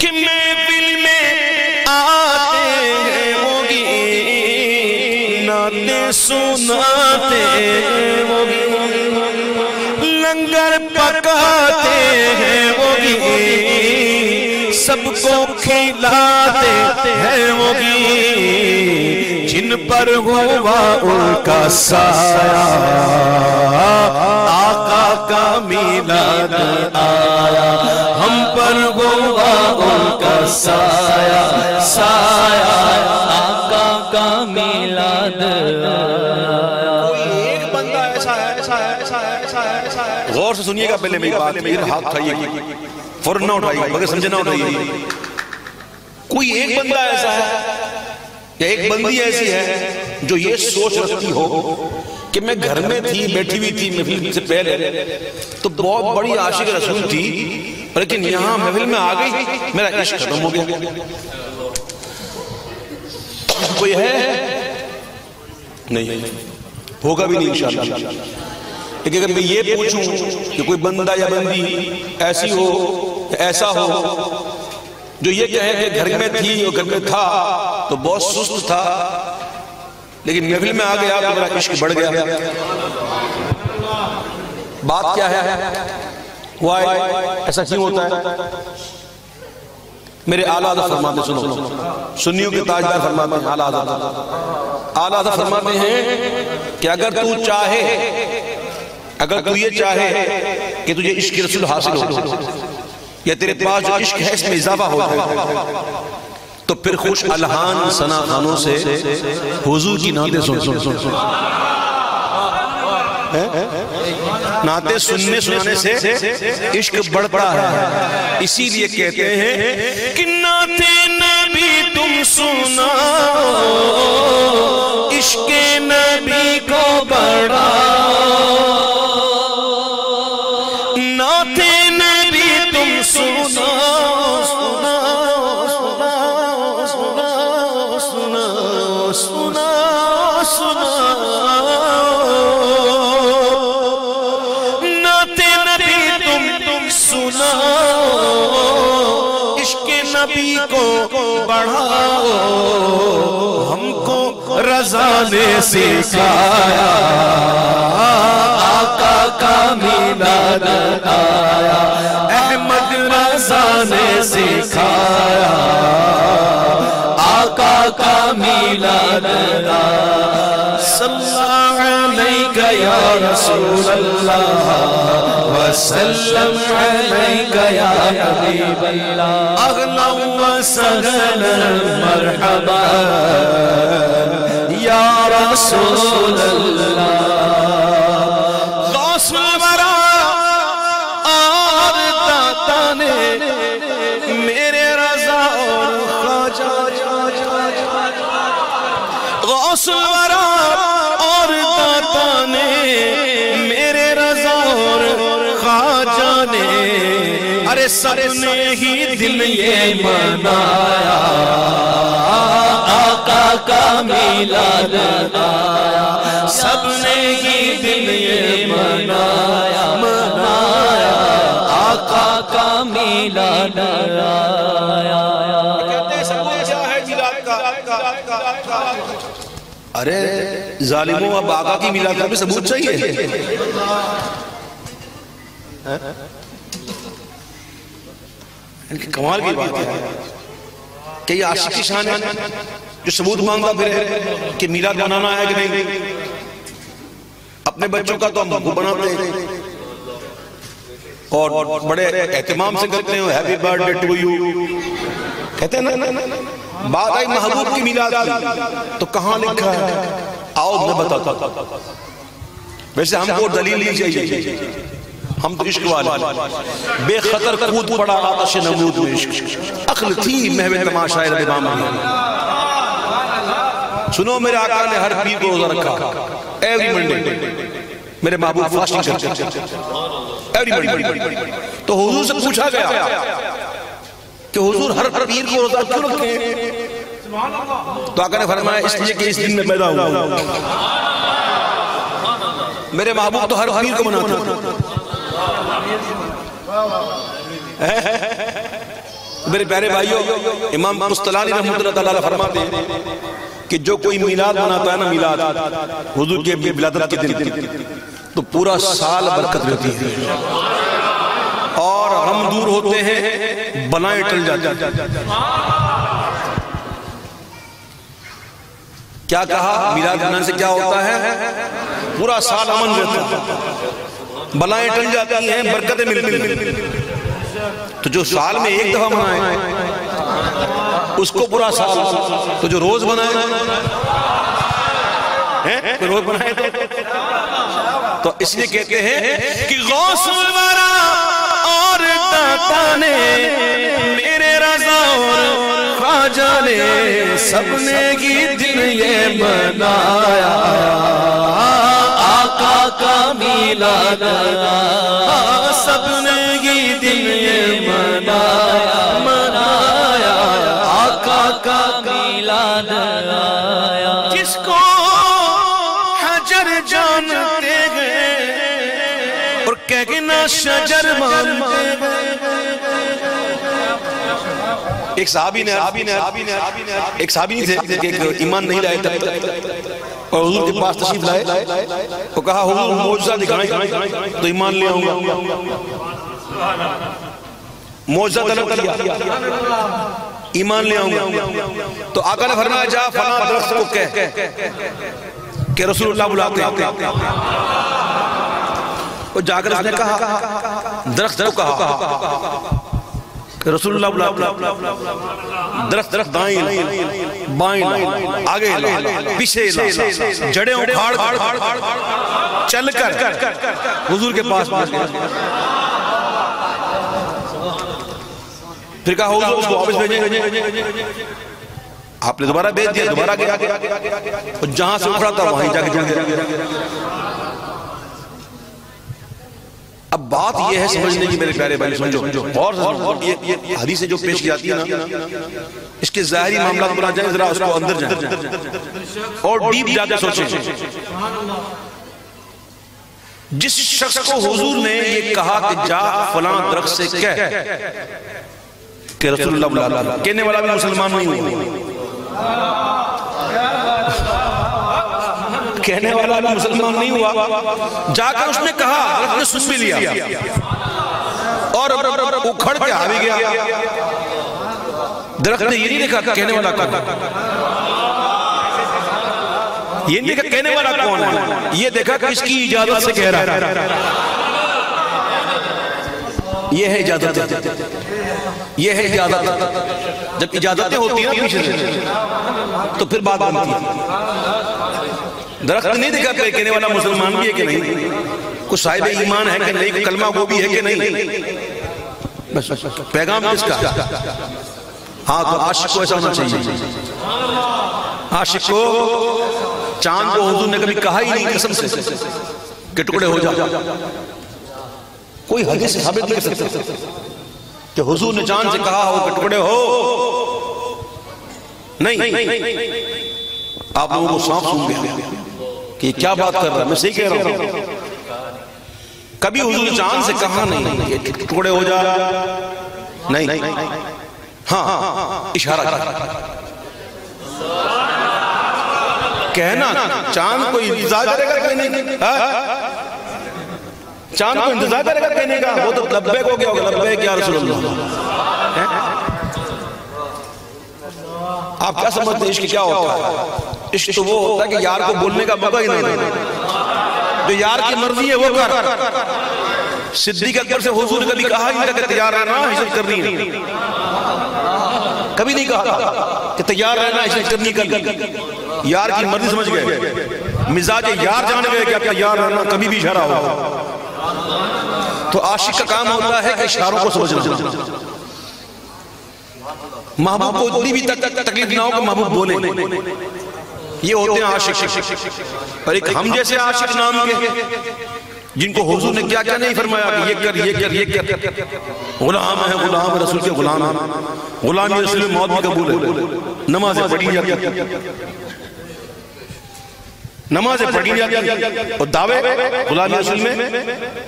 کہ محفل میں آتے ہیں وہ گی نعتیں سناتے ہیں وہ گی لنگر پکاتے ہیں وہ گی سب کو کھلاتے ہیں وہ گی جن پر ہوا ان کا سایہ۔ آقا کا میلاد آیا۔ ہم پر ہوا ان کا سایہ۔ سایہ آقا کا میلاد ایک بندہ ایسا ہے ایسا ہے ایسا ہے ایسا ہے ایسا ہے۔ غور سے سنیے گا پہلے میری بات۔ میرے ہاتھ اٹھائیے فوراً نہ اٹھائیے بغیر سمجھے نہ اٹھائیے کوئی ایک بندہ ایسا ہے۔ یا ایک بندی ایسی ہے جو یہ سوچ رکھتی ہو کہ میں گھر میں تھی بیٹھی ہوئی تھی محفل سے پہلے تو بہت بڑی عاشق رسول تھی لیکن یہاں محفل میں آ گئی میرا عشق ختم ہو گیا۔ کوئی ہے؟ نہیں ہوگا بھی نہیں انشاءاللہ لیکن اگر میں یہ پوچھوں کہ کوئی بندہ یا بندی ایسی ہو ایسا ہو جو یہ کہے کہ گھر میں تھی اور گھر میں تھا تو بہت سست تھا، لیکن محفل میں آ گیا تو میرا عشق بڑھ گیا۔ بات کیا ہے؟ وائے ایسا کیوں ہوتا ہے؟ میرے آلہ حضرت فرماتے سنو۔ سنیوں کے تاجدار فرماتے ہیں، آلہ حضرت آلہ حضرت فرماتے ہیں کہ اگر تو چاہے، اگر تو یہ چاہے کہ تجھے عشق رسول حاصل ہو، یا تیرے پاس جو عشق ہے، اس میں اضافہ ہو جائے۔ تو پھر خوش الہان سنا خانوں سے حضور کی نعتیں سن سن سن سن۔ نعتیں سننے سنانے سے عشق بڑھتا ہے۔ اسی لیے کہتے ہیں کہ نعتیں نبی تم سنا عشق نبی کو بڑھا۔ نے سکھایا۔ آقا کا میلاد آیا احمد رضا نے سکھایا۔ آقا کا میلاد آیا صلی اللہ علیہ یا رسول اللہ۔ وسلم علیک یا حبیب اللہ۔ اغلا و مرحبا۔ رسول اللہ۔ غوث الورا اور داتا نے میرے رضا اور خواجہ۔ غوث اور داتا نے ارے سب نے ہی دل یہ منایا آقا کا میلاد آیا سب نے ہی دل یہ منایا منایا۔ آقا کا میلاد آیا ارے ظالموں اب آقا کی میلاد کا بھی ثبوت چاہیے۔ کمال کی بات ہے۔ کہ یہ عاشق کی شان ہے۔ جو ثبوت مانگتا پھر کہ میلاد بنانا ہے کہ نہیں۔ اپنے بچوں کا تو ہم کو بناتے ہیں۔ اور بڑے اہتمام سے کرتے ہیں۔ Happy birthday to you کہتے ہیں نا۔ بات آئی محبوب کی میلاد کی۔ تو کہاں لکھا ہے؟ آؤ میں بتاتا ویسے ہم کو دلیل نہیں چاہیے ہم تو عشق والے بے خطر کود پڑا آتش نمود میں عشق۔ عقل تھی محو تماشا رب امام سنو میرے آقا نے ہر پیر کو روزہ رکھا۔ Every Monday. میرے محبوب فاسٹنگ کرتے ایوری منڈے۔ تو حضور سے پوچھا گیا کہ حضور ہر پیر کو روزہ کیوں رکھے تو آقا نے فرمایا، اس لیے کہ اس دن میں پیدا ہوا۔ میرے محبوب تو ہر پیر کو مناتے ہیں میرے پیارے بھائیو، امام مستلانی رحمت اللہ تعالیٰ فرماتے ہیں کہ جو کوئی میلاد مناتا ہے نا میلاد، حضور کے بلادت کے دن، تو پورا سال برکت رہتی ہے۔ اور ہم دور ہوتے ہیں بنائیں ٹل جاتے ہیں۔ کیا کہا؟ میلاد منانے سے کیا ہوتا ہے؟ پورا سال امن رہتا ہے۔ بلائیں ٹل جاتی ہیں برکتیں ملتی ہیں۔ تو جو سال میں ایک دفعہ منائے اس کو پورا سال تو جو روز بنائے روز بنائے تو؟ اس لیے کہتے ہیں کہ غوث الورا اور داتا نے میرے رضا اور خواجہ نے سب نے کی دن یہ منایا۔ آقا کا میلاد آیا سب نے یہ دن یہ منایا منایا۔ آقا کا میلاد آیا جس کو حجر جانتے ہیں اور کہنا شجر مانتے ہیں۔ ایک صحابی نے ایک صحابی نہیں تھے کہ ایمان نہیں لائے تب اور حضور کے پاس تشریف لائے۔ وہ کہا حضور موجزہ دکھائیں۔ تو ایمان لے آؤں گا۔ موجزہ طلب کیا۔ ایمان لے آؤں گا۔ تو آقا نے فرمایا جا فلاں درخت کو کہہ۔ کہ رسول اللہ بلاتے ہیں۔ وہ جا کر اس نے کہا درخت کو کہا۔ کہ رسول اللہ بلاتے درخت درخت دائیں، بائیں آگے پیچھے جڑیں اکھاڑ چل کر حضور کے پاس پاس پھر کہا، حضور، اس کو واپس بھیجیں آپ نے دوبارہ بیچ دیا، دوبارہ گیا اور جہاں سے اکھڑا تھا وہیں جا کے جا کے اب بات یہ ہے سمجھنے کی میرے پیارے بھائی سمجھو۔ اور یہ حدیثیں جو پیش کی جاتی ہیں نا اس کے ظاہری معاملات پر آ جائیں ذرا اس کو اندر جائیں۔ اور ڈیپ جا کے سوچیں۔ جس شخص کو حضور نے یہ کہا کہ جا فلاں درخت سے کہہ کہ رسول اللہ کہنے والا بھی مسلمان نہیں ہوا کہنے والا بھی مسلمان نہیں ہوا۔ جا کر اس نے کہا درخت نے سن بھی لیا۔ اور اکھڑ کے آ بھی گیا۔ درخت نے یہ نہیں دیکھا کہنے والا کون یہ نہیں دیکھا کہنے والا کون ہے۔ یہ دیکھا کہ اس کی اجازت سے کہہ رہا ہے۔ یہ ہے اجازت۔ یہ ہے اجازت۔ جب اجازتیں ہوتی ہیں پیچھے سے تو پھر بات بنتی ہے۔ درخت نہیں دیکھا کہ کہنے والا مسلمان بھی ہے کہ نہیں کچھ صاحب ایمان ہے کہ نہیں کلمہ وہ بھی ہے کہ نہیں پیغام کس کا ہاں تو عاشق کو ایسا ہونا چاہیے عاشق کو چاند کو حضور نے کبھی کہا ہی نہیں قسم سے کہ ٹکڑے ہو جا کوئی حدیث ثابت نہیں کر سکتا کہ حضور نے چاند سے کہا ہو کہ ٹکڑے ہو نہیں آپ لوگوں کو سانپ سن گیا کہ کیا بات کر رہا ہے؟ میں صحیح کہہ رہا ہوں۔ کبھی حضور چاند سے کہا نہیں ٹکڑے ہو جا۔ نہیں۔ ہاں, ہاں،, ہاں،, ہاں، اشارہ کہنا، چاند کو انتظار کرے گا کہنے کا چاند کو انتظار کرے گا کہنے کا۔ وہ تو لبیک ہو گیا ہوگا۔ لبیک یا رسول اللہ۔ آپ کیا سمجھتے ہیں؟ عشق کیا ہوتا ہے؟ عشق تو وہ ہوتا ہے کہ یار کو بولنے کا موقع ہی نہیں دینا جو یار کی مرضی ہے وہ کر۔ صدیق اکبر سے حضور کبھی کہا ہی نہیں کہ تیار رہنا حجت کرنی ہے۔ کبھی نہیں کہا کہ تیار رہنا حجت کرنی کر یار کی مرضی سمجھ گئے۔ مزاج یار جان گئے کہ آپ یار رہنا کبھی بھی اشارہ ہو۔ تو عاشق کا کام ہوتا ہے کہ اشاروں کو سمجھنا۔ محبوب کو اتنی بھی تکلیف نہ ہو کہ محبوب بولے۔ یہ ہوتے ہیں عاشق اور ایک ہم جیسے عاشق نام کے جن کو حضور نے کیا کیا نہیں فرمایا کہ یہ کر یہ کر یہ کر۔ غلام ہے غلام رسول کے غلام ہے غلامی رسول موت بھی قبول ہے۔ نمازیں پڑھی جاتی نمازیں پڑھی جاتی اور دعوے غلامی رسول میں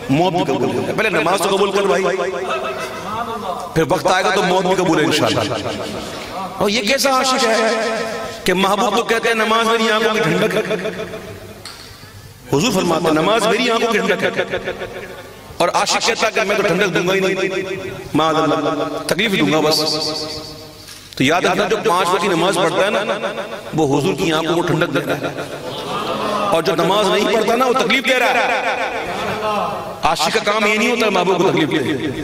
موت بھی قبول ہے۔ پہلے نماز تو قبول کر بھائی۔ پھر وقت آئے گا تو موت بھی قبول ہے انشاءاللہ۔ اور یہ کیسا عاشق ہے؟ کہ محبوب تو کہتے ہیں نماز میری آنکھوں کی ٹھنڈک حضور فرماتے ہیں نماز میری آنکھوں کی ٹھنڈک اور عاشق کہتا کہ میں تو ٹھنڈک دوں گا ہی نہیں۔ معاذ اللہ تکلیف دوں گا بس۔ تو یاد رکھنا جو پانچ وقت کی نماز پڑھتا ہے نا، وہ حضور کی آنکھوں کو ٹھنڈک دے رہا ہے۔ اور جو نماز نہیں پڑھتا نا، وہ تکلیف دے رہا ہے۔ عاشق کا کام یہ نہیں ہوتا محبوب کو تکلیف دے۔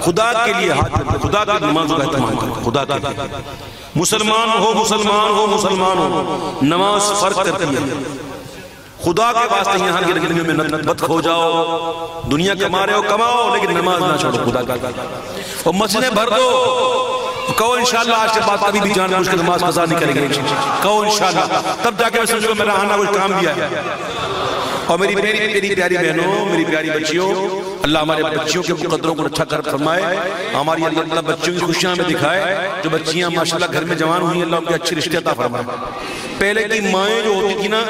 خدا کے لیے ہاتھ خدا کی نماز کا اہتمام خدا کے لیے۔ مسلمان ہو مسلمان ہو مسلمان ہو۔ نماز فرق کرتی ہے خدا کے واسطے یہاں کی رکھنے میں نت کھو جاؤ۔ دنیا کما رہے ہو، کماؤ، لیکن نماز نہ چھوڑو خدا کا اور مسجدیں بھر دو۔ کہو انشاءاللہ آج کے بعد کبھی بھی جان بوجھ کے نماز قضا نہیں کریں گے۔ کہو انشاءاللہ۔ تب جا کے میں سمجھو میرا آنا کچھ کام بھی ہے اور میری میری میری پیاری بہنوں، میری پیاری بچیوں، اللہ ہمارے بچیوں کے مقدروں کو اچھا کر فرمائے، ہماری اللہ اللہ بچیوں کی خوشیاں میں دکھائے، جو بچیاں ماشاءاللہ گھر میں جوان ہوئی اللہ ان کے اچھے رشتے عطا فرمائے۔ پہلے کی مائیں جو ہوتی تھی نا،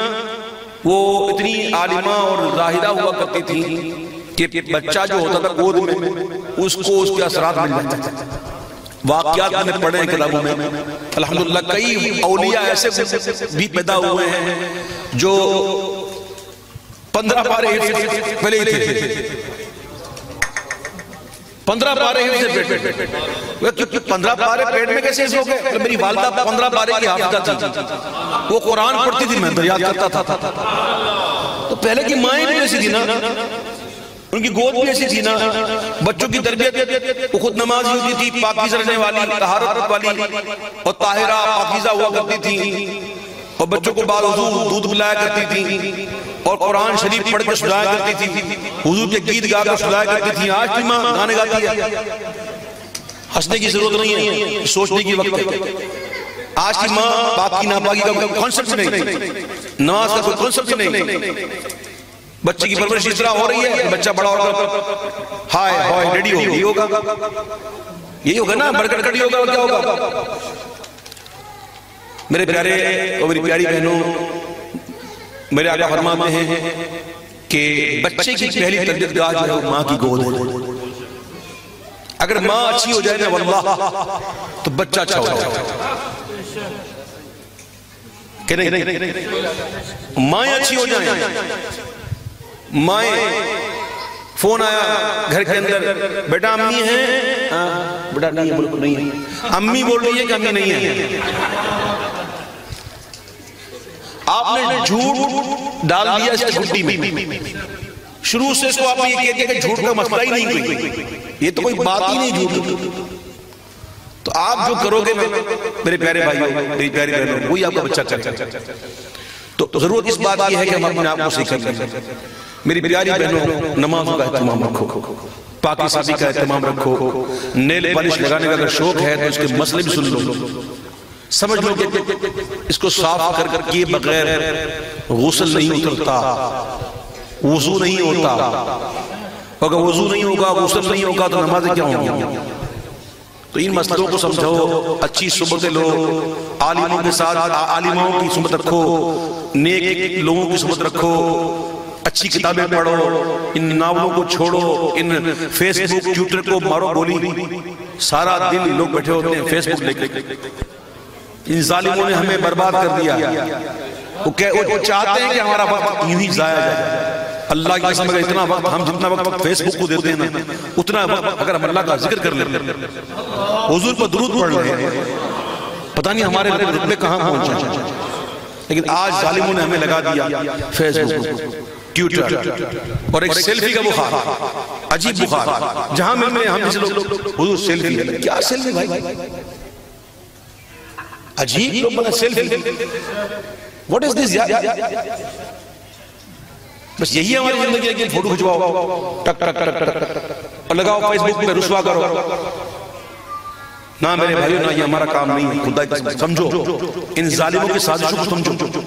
وہ اتنی عالمہ اور ظاہرہ ہوا کرتی تھی کہ بچہ جو ہوتا تھا گود میں، اس کو اس کے اثرات مل جاتے تھے۔ واقعات میں پڑھے ہیں کتابوں میں، الحمدللہ کئی اولیاء ایسے بھی پیدا ہوئے ہیں جو پندرہ پارے پہلے ہی تھے۔ پندرہ پارے ہی سے پندرہ پارے پیٹ میں کیسے ہو گئے؟ میری والدہ پندرہ پارے کی حافظہ تھی۔ وہ قرآن پڑھتی تھی میں تو یاد کرتا تھا۔ تو پہلے کی مائیں بھی ایسی تھی نا۔ ان کی گود بھی ایسی تھی نا۔ بچوں کی تربیت وہ خود نماز ہوتی تھی پاکیزہ رہنے والی طہارت والی اور طاہرہ پاکیزہ ہوا کرتی تھی۔ اور بچوں کو بعد حضور دودھ پلایا کرتی تھی اور قرآن شریف پڑھ کے سجایا کرتی تھی حضور کے گیت گا کر سجایا کرتی تھی آج بھی ماں گانے گاتی ہے۔ ہنسنے کی ضرورت نہیں ہے، سوچنے کی وقت ہے۔ آج کی ماں باپ کی ناپاکی کا کوئی کانسپٹ نہیں۔ نماز کا کوئی کانسپٹ نہیں۔ بچے کی پرورش اس طرح ہو رہی ہے۔ بچہ بڑا ہوگا۔ ہائے ہائے ڈیڈی ہوگا۔ ہوگا یہی ہوگا نا بڑکڑ کڑی ہوگا کیا ہوگا؟ میرے پیارے اور میری پیاری بہنوں، میرے آقا فرماتے ہیں کہ بچے کی پہلی تربیت گاہ جو ہے ماں کی گود ہے۔ اگر ماں اچھی ہو جائے نا واللہ، تو بچہ اچھا ہو جائے۔ کہ نہیں؟ مائیں اچھی ہو جائیں۔ مائیں، فون آیا، گھر کے اندر، بیٹا امی ہیں؟ ہاں، بیٹا نہیں ہے نہیں ہے امی بول رہی ہے کہ امی نہیں ہے آپ نے جھوٹ ڈال دیا اس گھٹی میں۔ شروع سے اس کو آپ یہ کہہ دیا کہ جھوٹ کا مسئلہ ہی نہیں کوئی۔ یہ تو کوئی بات ہی نہیں جھوٹ۔ تو آپ جو کرو گے میرے پیارے بھائیوں میری پیاری بہنوں وہی آپ کا بچہ کرے تو ضرورت اس بات کی ہے کہ ہم اپنے آپ کو سیکھ لیں میری پیاری بہنوں نماز کا اہتمام رکھو۔ پاکی سازی کا اہتمام رکھو۔ نیل پالش لگانے کا اگر شوق ہے تو اس کے مسئلے بھی سن لو۔ سمجھ لو کہ اس کو صاف کر کر کے بغیر غسل نہیں اترتا، وضو نہیں ہوتا۔ اگر وضو نہیں ہوگا، غسل نہیں ہوگا تو نماز کیا ہوں تو ان مسئلوں کو سمجھو۔ اچھی صحبت لو، عالموں کے ساتھ، عالموں کی صحبت رکھو، نیک لوگوں کی صحبت رکھو، اچھی کتابیں پڑھو، ان ناولوں کو چھوڑو، ان فیس بک، ٹویٹر کو مارو گولی سارا دن لوگ بیٹھے ہوتے ہیں فیس بک لے کے۔ ان ظالموں نے ہمیں برباد کر دیا وہ چاہتے ہیں کہ ہمارا وقت یوں ہی ضائع جائے۔ اللہ کی قسم اگر اتنا وقت ہم جتنا وقت فیس بک کو دیتے ہیں نا اتنا وقت اگر ہم اللہ کا ذکر کر لیں۔ حضور پر درود پڑھ ہیں پتہ نہیں ہمارے رتبے کہاں پہنچے لیکن آج ظالموں نے ہمیں لگا دیا فیس بک ٹیوٹر اور ایک سیلفی کا بخار عجیب بخار۔ جہاں میں میں ہم جسے لوگ حضور سیلفی کیا سیلفی بھائی؟ عجیب لوگ بنا سیلفی. What is this بس یہی ہماری زندگی ہے کہ فوٹو کھچواؤ ٹک ٹک ٹک ٹک اور لگاؤ فیس بک پہ رسوا کرو. نہ میرے بھائیو نہ یہ ہمارا کام نہیں خدا کی سمجھو. ان ظالموں کی سازشوں کو سمجھو.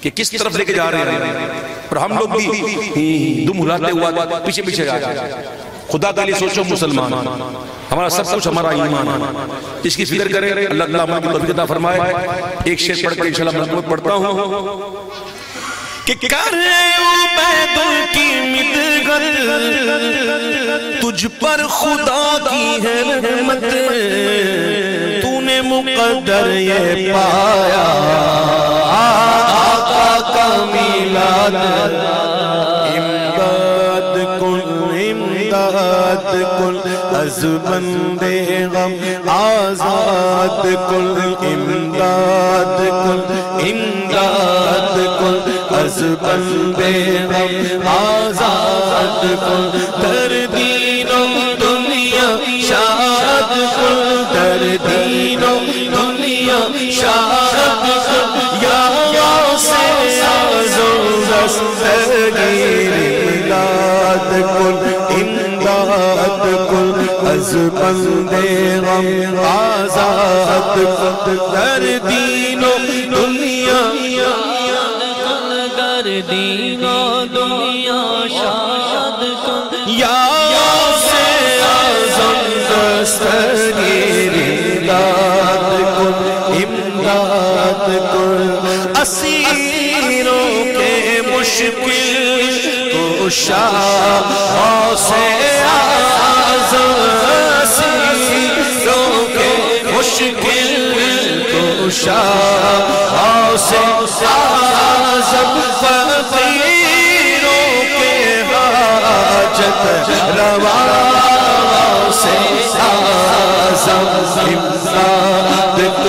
کہ کس طرف لے کے جا رہے ہیں. اور ہم لوگ بھی دم ہلاتے ہوا پیچھے پیچھے جا رہے ہیں. خدا کے لیے سوچو مسلمان. ہمارا سب کچھ ہمارا ایمان ہے۔ اس کی فکر کریں، اللہ اللہ ہماری توفیق عطا فرمائے۔ ایک شعر پڑھ کر انشاءاللہ مضبوط پڑھتا ہوں۔ کہ کرے عبید کی مدغت تجھ پر خدا کی ہے رحمت۔ تو نے مقدر یہ پایا، آقا کا میلاد۔ امداد کن امداد کن۔ از بندے غم آزاد کن امداد کن امداد کن از بندے غم آزاد کن در دین و دنیا شاد کن در دین و دنیا شاد کن یا سے آزم دستگیر از بندے غم آزاد در دین و دنیا۔ کر دین و دنیا شاد کن۔ یا سے آزم دستگیر امداد کن امداد کن۔ اسیروں کے مشکل کشا سے آزم اسیروں کے مشکل کشا سے آزم فقیروں کے حاجت روا سے آزم امداد کن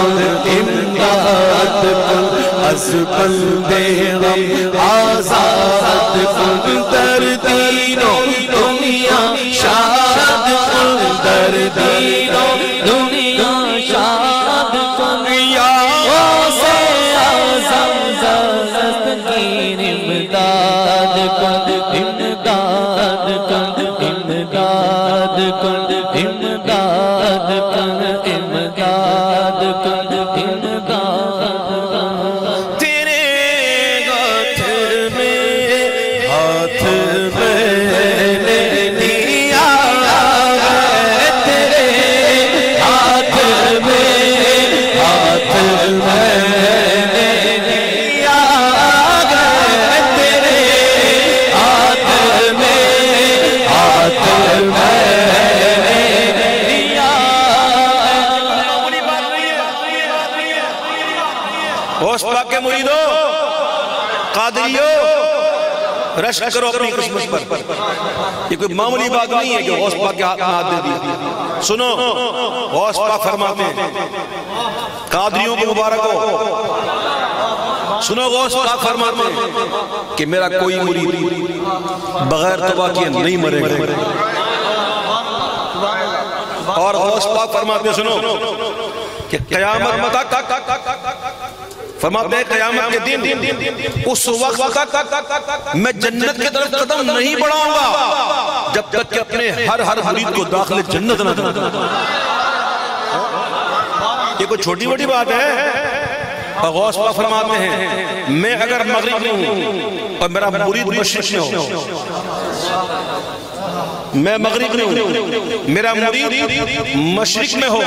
از بندے غم آزاد کن در دین و دنیا شاد کن در دین و رشک کرو اپنی قسمت پر۔ یہ کوئی معمولی بات نہیں ہے کہ غوث پاک کے ہاتھ میں ہاتھ دے دیا سنو، غوث پاک فرماتے ہیں، قادریوں کو مبارک ہو۔ سنو، غوث پاک فرماتے ہیں کہ میرا کوئی مرید بغیر توبہ کیے نہیں مرے گا۔ اور غوث پاک فرماتے ہیں، سنو، کہ قیامت تک فرماتے ہیں قیامت کے دن اس وقت تک میں جنت کی طرف قدم نہیں بڑھاؤں گا جب تک کہ اپنے ہر ہر مرید کو داخل جنت نہ کروں یہ کوئی چھوٹی بڑی بات ہے؟ غوث پاک فرماتے ہیں، میں اگر مغرب میں ہوں اور میرا مرید مشرق میں ہو۔ میں مغرب میں ہوں، میرا مرید مشرق میں ہو،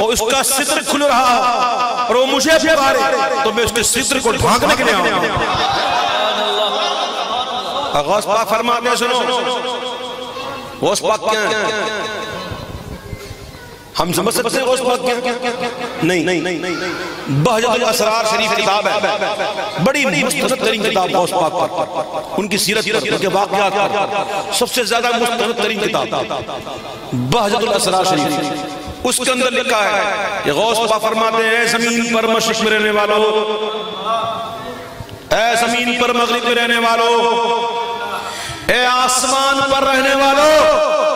اور اس کا ستر کھل رہا، اور وہ مجھے پکارے تو میں اس کے ستر کو ڈھانکنے کے لیے آؤں غوث پاک فرماتے ہیں، سنو۔ غوث پاک کیا ہے ہم سمجھ سکتے ہیں غوث پاک کیا نہیں بہجت الاسرار شریف کتاب ہے، بڑی مستند ترین کتاب غوث پاک پر۔ ان کی سیرت پر، ان کے واقعات پر۔ سب سے زیادہ مستند ترین کتاب۔ بہجت الاسرار شریف اس کے اندر لکھا ہے کہ غوث پاک فرماتے ہیں، اے زمین پر مشرق میں رہنے والوں اے زمین پر مغرب میں رہنے والوں اے آسمان پر رہنے والوں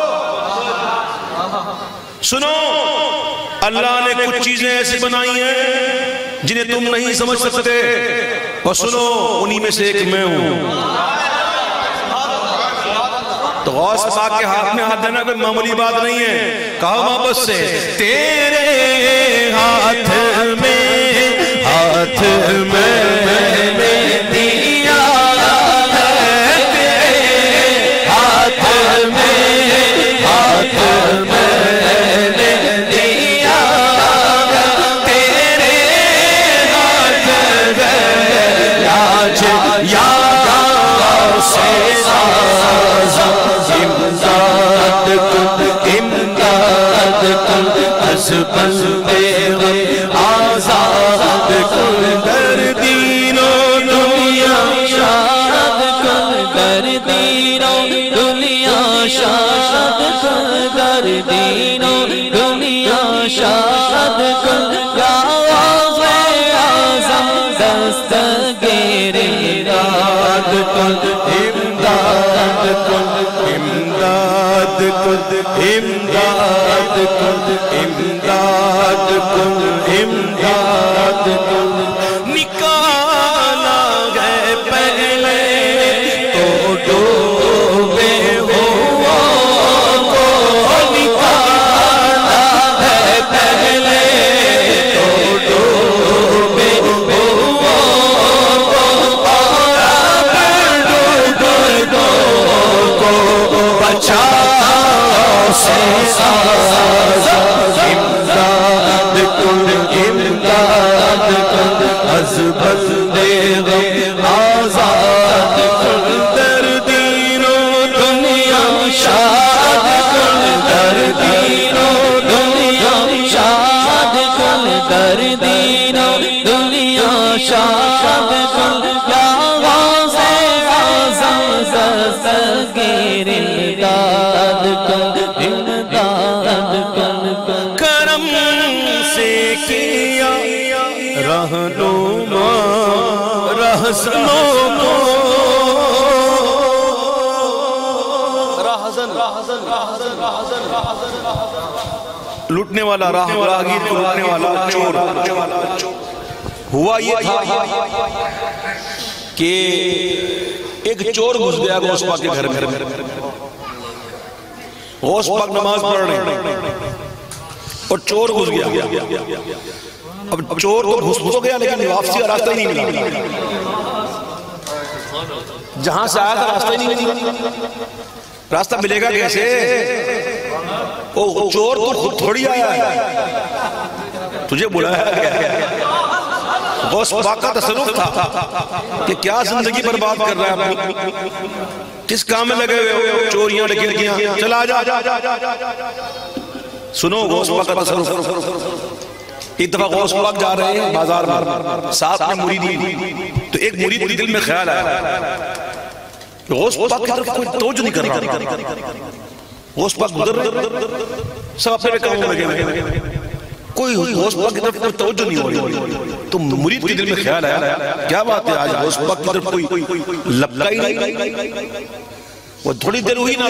سنو، اللہ نے کچھ چیزیں ایسی بنائی ہیں جنہیں تم نہیں سمجھ سکتے۔ اور سنو، انہی میں سے ایک میں ہوں۔ تو غوث پاک کے ہاتھ میں ہاتھ دینا کوئی معمولی بات نہیں ہے کہا محبت سے؟ تیرے ہاتھ میں ہاتھ میں۔ کن سے والا راہ راہگیر کو لوٹنے والا چور ہوا یہ تھا کہ ایک چور گھس گیا غوث پاک کے گھر میں۔ غوث پاک نماز پڑھ رہے ہیں۔ اور چور گھس گیا۔ اب چور تو گھس تو گیا لیکن واپسی کا راستہ ہی نہیں ملا۔ جہاں سے آیا تھا راستہ ہی نہیں ملا۔ راستہ ملے گا کیسے؟ او چور تو خود تھوڑی آیا ہے۔ تجھے بلایا گیا غوث پاک کا تصرف تھا کہ کیا زندگی برباد کر رہا ہے۔ کس کام میں لگے ہوئے ہو؟ چوریاں ڈکیتیاں چلا جا۔ سنو غوث پاک کا تصرف ایک دفعہ غوث پاک جا رہے ہیں بازار میں۔ ساتھ میں مرید تو ایک مرید کے دل میں خیال آیا غوث پاک کی طرف کوئی توجہ نہیں کر رہا۔ غوث پاک گزر رہے سب اپنے کاموں لگے ہوئے کوئی غوث پاک کی طرف توجہ نہیں ہو رہی۔ تو مرید کے دل میں خیال آیا۔ کیا بات ہے آج غوث پاک کی طرف کوئی لبکا ہی نہیں؟ وہ تھوڑی دیر ہوئی نا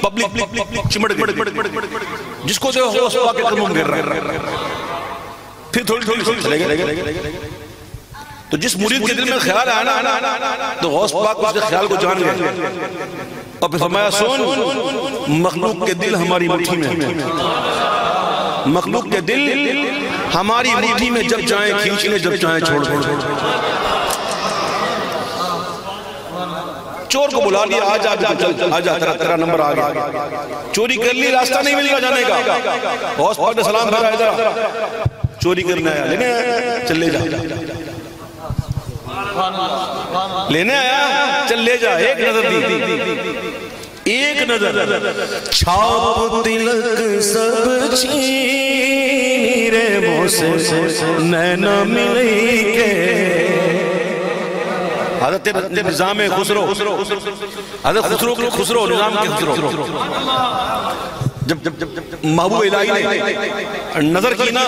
پبلک چمڑ گئے۔ جس کو جو غوث پاک کے قدموں گر رہا پھر تھوڑی تھوڑی چلے گئے۔ تو جس مرید کے دل میں خیال آیا نا، تو غوث پاک اس کے خیال کو جان گئے۔ اور پھر فرمایا سن، مخلوق کے دل ہماری مٹھی میں مخلوق کے دل ہماری مٹھی میں جب چاہیں کھینچ لے جب چاہیں چھوڑ چھوڑ چور کو بلا لیا آجا چل آجا تیرا تیرا نمبر آ گیا۔ چوری کر لی، راستہ نہیں مل گا جانے کا۔ غوث پاک نے سلام بھرا ادھر چوری کرنے آیا، لینے آیا، چل لے جا۔ لینے آیا، چل لے جا، ایک نظر دی۔ ایک نظر چھاپ تلک سب چھینی رے موسے نینا ملی کے۔ حضرت نظام خسرو، حضرت خسرو خسرو، نظام کے خسرو۔ جب محبوب الہی نے نظر کی نا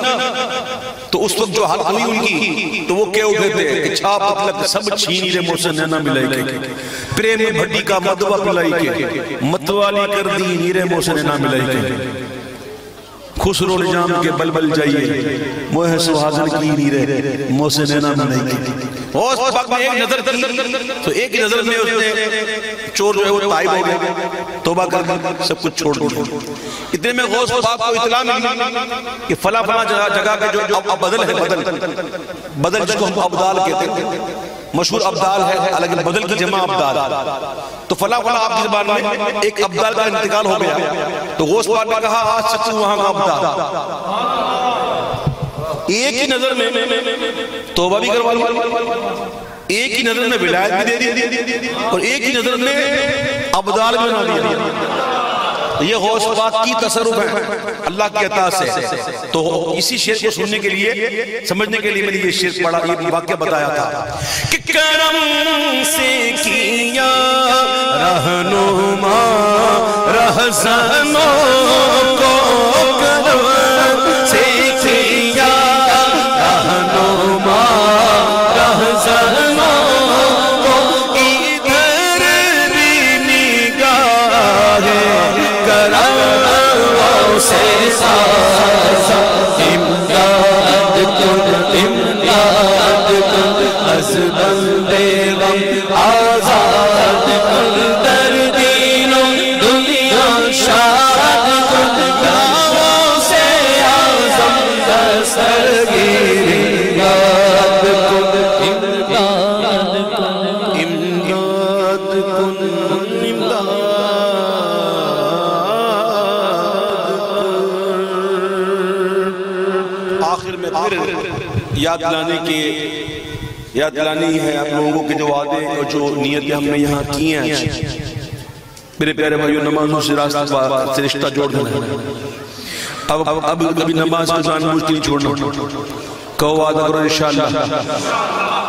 تو اس وقت جو حال ہوئی ان کی تو وہ کہہ اٹھے تھے کہ چھاپ اطلق سب چھینی رے موسے نینا ملائی کے پریم بھٹی کا مدوہ پلائی کے متوالی کر دی نیرے موسے نینا ملائی کے خسرو نجام کے بلبل جائیے۔ موہ سوازن کی نیرے۔ موسے نینا ملائی کے غوث پاک نے ایک نظر کی تو ایک نظر میں اس نے چور جو ہے وہ تائب ہو گئے توبہ کر دی۔ سب کچھ چھوڑ دیا۔ اتنے میں غوث پاک کو اطلاع ملی کہ فلا فلا جگہ کے جو اب بدل ہے۔ بدل بدل جس کو ہم عبدال کہتے ہیں۔ مشہور عبدال ہے لیکن بدل کی جمع عبدال تو فلا فلا آپ کی زبان میں ایک عبدال کا انتقال ہو گیا۔ تو غوث پاک نے کہا آج سکتے وہاں کا عبدال ایک ہی نظر میں توبہ بھی کروا ایک ہی نظر میں ولایت بھی دے دی۔ اور ایک ہی نظر میں عبدال بھی بنا دیا۔ یہ غوث پاک کی تصرف ہے۔ اللہ کی عطا سے۔ تو اسی شیر کو سننے کے لیے سمجھنے کے لیے میں نے یہ شیر پڑھا یہ واقعہ بتایا تھا۔ کہ کرم سے کیا رہنما رہزنوں کو یاد ہے آپ لوگوں کے جو وعدے اور جو نیتیں ہم نے یہاں کی ہیں میرے پیارے بھائیو، نمازوں سے راستہ سے رشتہ جوڑ دینا ہے۔ اب اب کبھی نماز کا جان بوجھ کے نہیں چھوڑنا کہو وعدہ کرو انشاءاللہ۔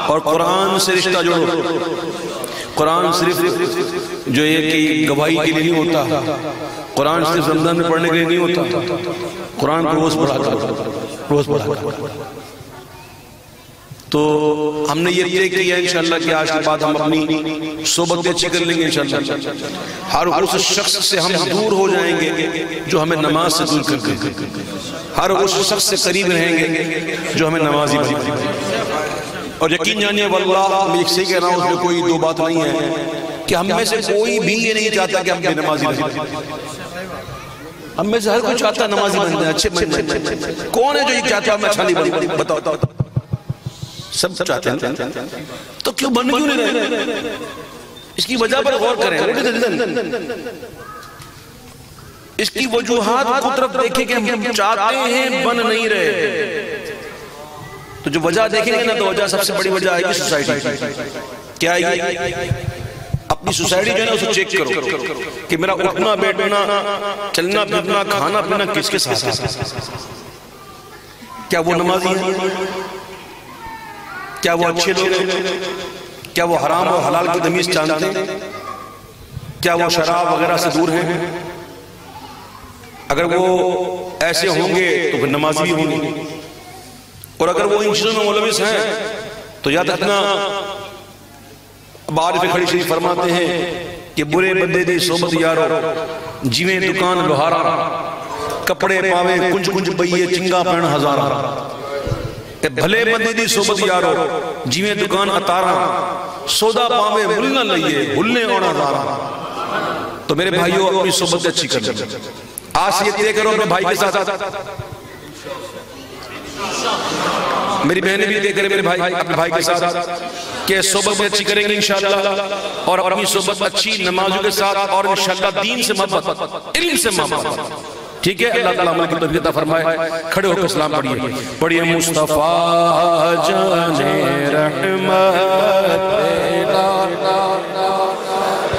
اور قرآن سے رشتہ جوڑو۔ قرآن صرف جو یہ کہ گواہی کے لیے نہیں ہوتا۔ قرآن صرف رمضان میں پڑھنے کے لیے نہیں ہوتا۔ قرآن کو روز پڑھا کرو۔ روز پڑھا کرو۔ تو ہم نے یہ طے کیا انشاءاللہ کہ آج کے بعد ہم اپنی صحبتیں اچھی کر لیں گے انشاءاللہ۔ ہر اس شخص سے ہم دور ہو جائیں گے جو ہمیں نماز سے دور کر دے۔ ہر اس شخص سے قریب رہیں گے جو ہمیں نمازی بنے اور یقین جانیے واللہ، میں ایک صحیح کہہ رہا ہوں، اس میں کوئی دو بات نہیں ہے کہ ہم میں سے کوئی بھی یہ نہیں چاہتا کہ ہم بے نمازی رہیں۔ ہم میں سے ہر کوئی چاہتا ہے نمازی بن جائے، اچھے بن جائے۔ کون ہے جو یہ چاہتا ہے میں اچھا نہیں بن بتاؤ۔ سب چاہتے ہیں۔ تو کیوں بن کیوں نہیں رہے؟ اس کی وجہ پر غور کریں۔ اس کی وجوہات کو طرف دیکھیں کہ ہم چاہتے ہیں بن نہیں رہے۔ تو جو وجہ دیکھیں گے نا تو وجہ سب سے بڑی وجہ آئے گی سوسائٹی کیا آئے گی؟ اپنی سوسائٹی جو ہے اسے چیک کرو کہ میرا اٹھنا بیٹھنا چلنا پھرنا کھانا پینا کس کے ساتھ کیا وہ نمازی ہے کیا وہ اچھے لوگ ہیں؟ کیا وہ حرام و حلال کی تمیز جانتے ہیں؟ کیا وہ شراب وغیرہ سے دور ہیں؟ اگر وہ ایسے ہوں گے تو پھر نمازی بھی ہوں گے اور اگر وہ ان چیزوں میں ملوث ہیں، تو یاد رکھنا بارف کھڑی شریف فرماتے ہیں کہ برے بندے دی صحبت یارو، جیویں دکان لوہارا، کپڑے پاوے کنج کنج بئیے، چنگا پہن ہزارا اے بھلے بندے دی صحبت یارو جیویں دکان اتارا سودا پاوے ملنا لئیے بھلنے اور ہزارا تو میرے بھائیو اپنی صحبت اچھی کر لیں آج یہ طے کرو اپنے بھائی کے ساتھ۔ میری بہنیں بھی دے کرے میرے بھائی اپنے بھائی کے ساتھ۔ کہ صحبت اچھی کریں گے انشاءاللہ۔ اور اپنی صحبت اچھی نمازوں کے ساتھ اور انشاءاللہ دین سے محبت علم سے محبت۔ ٹھیک ہے، اللہ تعالیٰ عمل کی توفیق عطا فرمائے، کھڑے ہو کے اسلام پڑھیے۔ پڑھیے، مصطفیٰ جان رحمت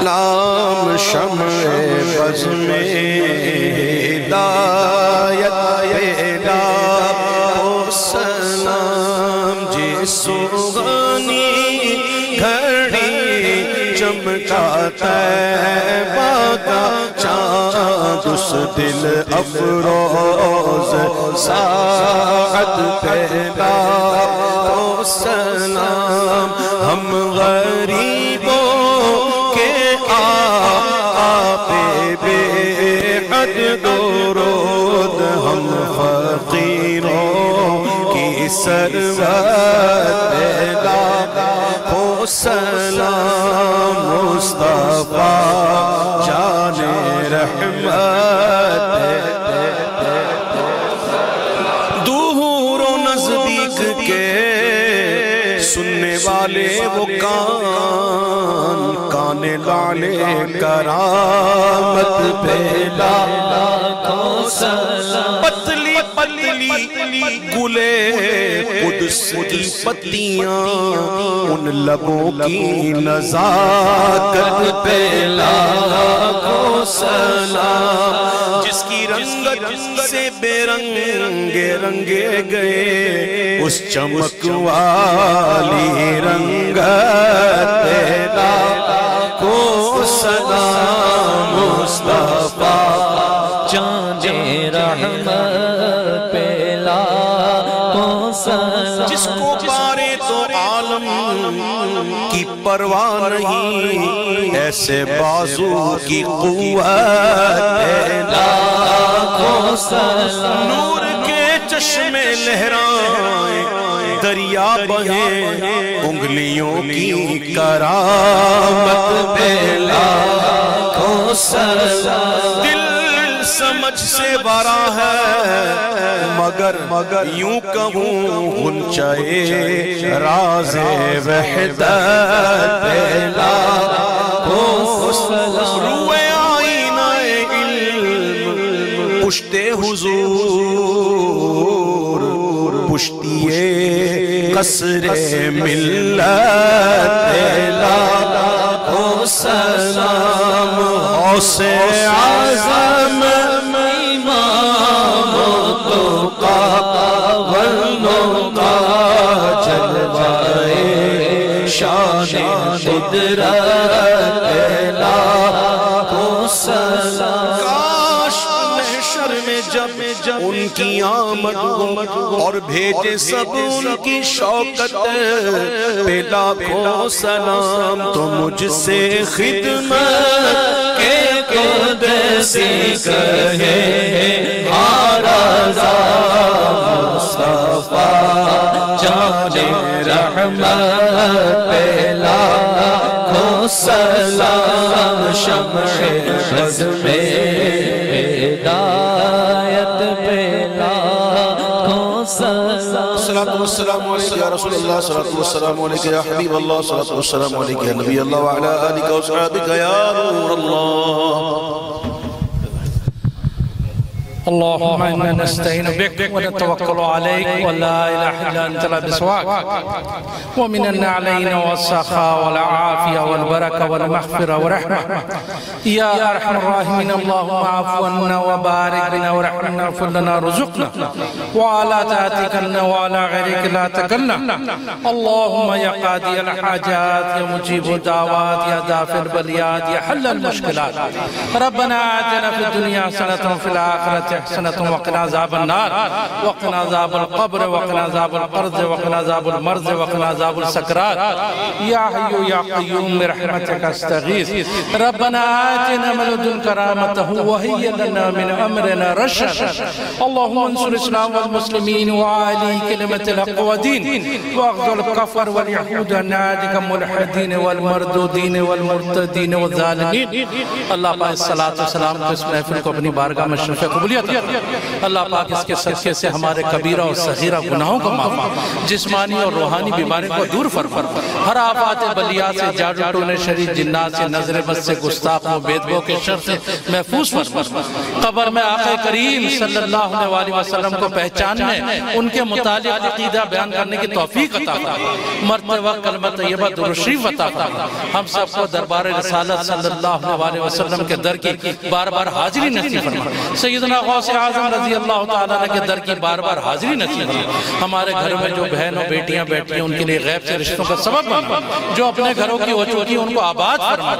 لام شمع بز میں ہدایت پیدا ہو سلام جی اس دل افروز ساعت پیدا ہو سلام ہم غریبوں کے آپ بے حد درود ہم فقیروں کی سرورت پیدا ہو سلام مصطفیٰ جان رحمت کرامت پھیلا۔ پتلی پتلی گلے قدس کی پتیاں ان لبوں کی نزاکت پھیلا۔ کو سلام جس کی رنگت سے بے رنگے رنگے گئے، اس چمک والی رنگت پھیلا۔ سلام مصطفیٰ چاند رحمت پیلا کو سلام۔ جس کو پارے تو عالم کی پرواہ نہیں ایسے بازو کی قوت کو سلام۔ نور کے چشمے لہرائیں دریا بہیں انگلیوں کی کرامت پہلا لاکھوں سلام دل سمجھ سے بارا ہے، مگر مگر یوں کہوں گنچائے راز وحدت۔ پشتیے قصر ملت پہلا سلام غوث عظم امام تو قابلوں کا جلوائے شان قدرت کی آمد ہو اور بھیجے سب ان کی شوکت۔ پہ لاکھوں سلام تو مجھ سے خدمت۔ کے قدسی کہے آرازا مصطفیٰ۔ جان رحمت پہ لاکھوں سلام شمع خز والسلام عليك يا رسول الله الصلاة والسلام عليك يا حبيب الله الصلاة والسلام عليك يا نبي الله وعلى آلك وصحابك يا نور الله. اللهم إنا نستعين بك ونتوكل عليك. ولا إله إلا أنت لا بسواك ومن النعلين والسخاء والعافية والبركة والمغفرة والرحمة. يا أرحم الراحمين اللهم عفو عنا وبارك لنا ورحمنا واغفر لنا رزقنا وعلى تأتيكلنا وعلى غيرك لا تكلنا اللهم يا قاضي الحاجات يا مجيب الدعوات يا دافع البليات يا حل المشكلات. ربنا آتنا في الدنيا حسنة وفي الآخرة حسنة وقنا عذاب النار. وقنا عذاب القبر، وقنا عذاب القرض، وقنا عذاب المرض، وقنا عذاب السكرات. يا حي يا قيوم، برحمتك استغيث. ربنا آتنا من لدنك رحمته وهي لنا من أمرنا رشدا اللهم انصر الإسلام والمسلمين، وعلي كلمة الحق ودين واغذل الكفر واليهود النادك الملحدين والمردودين والمرتدين والظالمين. اللہ پاک الصلاة والسلام کو اس محفل کو اپنی بارگاہ میں شرف قبولیت اللہ پاک اس کے صدقے سے ہمارے کبیرہ اور صغیرہ گناہوں کو معاف جسمانی اور روحانی بیماریوں کو دور فرما۔ ہر آفات بلیات سے، جاڑو ٹونے شریف جنات سے، نظر بس سے، گستاخ و بیدگو کے شر سے محفوظ فرما۔ قبر میں آقا کریم صلی اللہ علیہ وسلم کو پہچاننے، ان کے متعلق عقیدہ بیان کرنے کی توفیق عطا فرما۔ مرتے وقت کلمہ طیبہ درشریف عطا فرما۔ ہم سب کو دربار رسالت صلی اللہ علیہ وسلم کے در کی بار بار حاضری نصیب فرما۔ سیدنا غوث اعظم رضی اللہ تعالیٰ کے در کی بار بار حاضری نصیب فرما ہمارے گھر میں جو بہن و بیٹیاں بیٹھی ہیں، ان کے لیے غیب سے رشتوں کا سبب بنا جو اپنے گھروں کی ہو چکی ان کو آباد فرما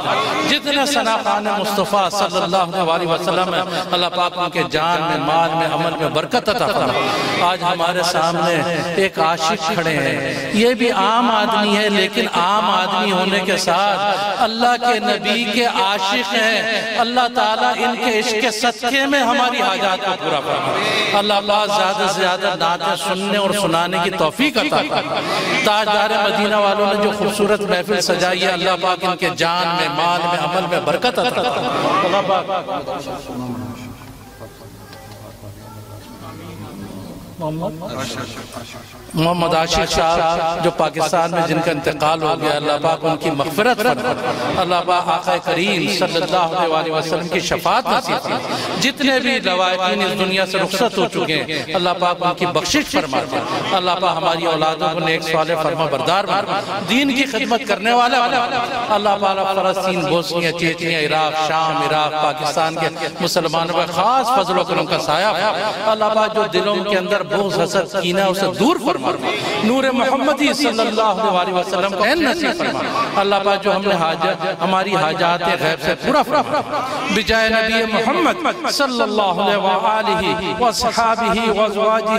جتنے سنا خان مصطفیٰ صلی اللہ علیہ وسلم ہے اللہ پاک ان کے جان میں، مال میں، عمل میں برکت عطا فرما آج ہمارے سامنے ایک عاشق کھڑے ہیں۔ یہ بھی عام آدمی ہے، لیکن عام آدمی ہونے کے ساتھ اللہ کے نبی کے عاشق ہیں۔ اللہ تعالیٰ ان کے عشق صدقے میں ہماری حاجات کو پورا فرما۔ اللہ پاک زیادہ سے زیادہ نعتیں سننے اور سنانے کی توفیق عطا فرما۔ تاجدار مدینہ والوں نے جو خوبصورت محفل سجائی ہے، اللہ پاک ان کے جان میں، مال میں، عمل میں برکت عطا فرما۔ اللہ پاک۔ محمد؟ محمد عاشق صاحب جو پاکستان میں جن کا انتقال ہو گیا، اللہ پاک ان کی مغفرت فرما اللہ پاک آقا کریم صلی اللہ علیہ وسلم کی شفاعت نصیب فرما جتنے بھی روایتین اس دنیا سے رخصت ہو چکے ہیں، اللہ پاک ان کی بخشش فرما اللہ پاک ہماری اولادوں کو نیک صالح فرما بردار بنا۔ دین کی خدمت کرنے والا اللہ پاک فلسطین، بوسنیا، چیچنیا، عراق، شام، عراق، پاکستان کے مسلمانوں پر خاص فضل و کرم کا سایہ اللہ پاک جو دلوں کے اندر بغض، حسد، کینہ، اسے دور فرما فرما نور محمدی صلی اللہ علیہ وسلم کو این نصیب فرما اللہ پاک جو ہم نے حاجت ہماری حاجات غیب سے پورا فرما بجائے نبی محمد صلی اللہ علیہ وآلہ وصحابہ وزواجہ